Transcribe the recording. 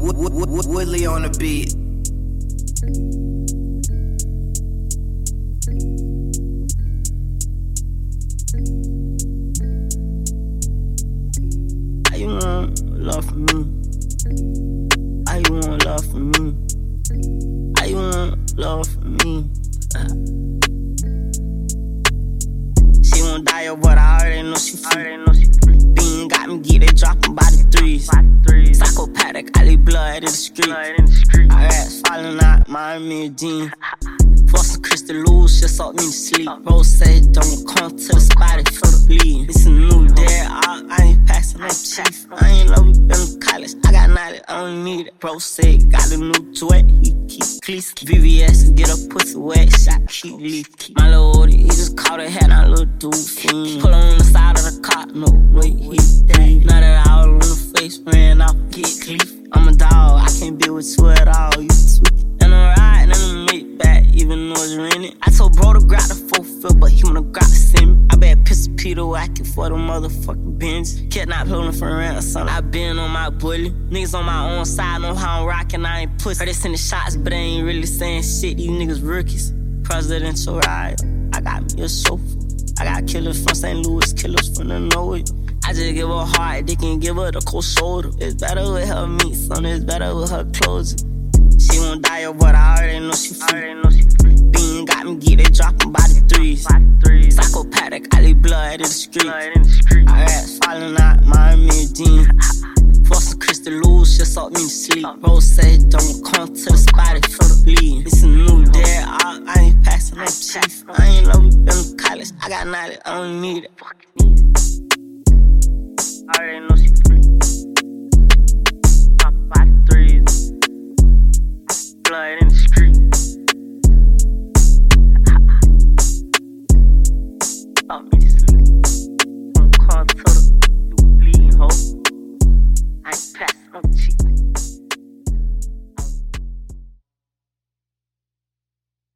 Woodley on the beat. How you want love from me? How you want love from me? How you want love from me? She won't die, but I already know she free. Blood in the street. I rats falling out, Miami Dean. For some crystal loose, just help me to sleep. Bro said, don't come to the spot if you bleed. It's a new day, I, I ain't passing no chief. I ain't never been to college, I got knowledge, I don't need it. Bro said, got a new duet, he keep cleats. VVS, get a pussy wet, shot, keep leaf. My little oldie, he just caught a head, I little dude fiend. Pull on the side of the car, no way, he dead. Now that I all on the face, ran off, get cleef. I'm a dog, I can't be with you at all, you tweak. And I'm riding in the make back, even though it's raining. I told bro to grab the full fill, but he wanna grab the send me. I bet Pistol Peter whacking for the motherfucking bins. Cat not pulling for rent, son. I been on my bully. Niggas on my own side know how I'm rocking, I ain't pussy. Heard they sending shots, but they ain't really saying shit. These niggas rookies. Presidential ride. I got me a sofa. I got killers from St. Louis, killers from the Norway. I just give her heart, they can give her the cold shoulder. It's better with her meat, son. It's better with her clothes. She won't die, oh, but I already know she free. Bean got me get it dropping by the threes. Psychopathic, I leave blood in the street. I rats falling out, Miami Dean. For some crystal loose, just help me to sleep. Bro said, don't come to the spot if you bleed. It's a new day, I, I ain't passing no chief. I ain't never been to college, I got knowledge, I don't need it.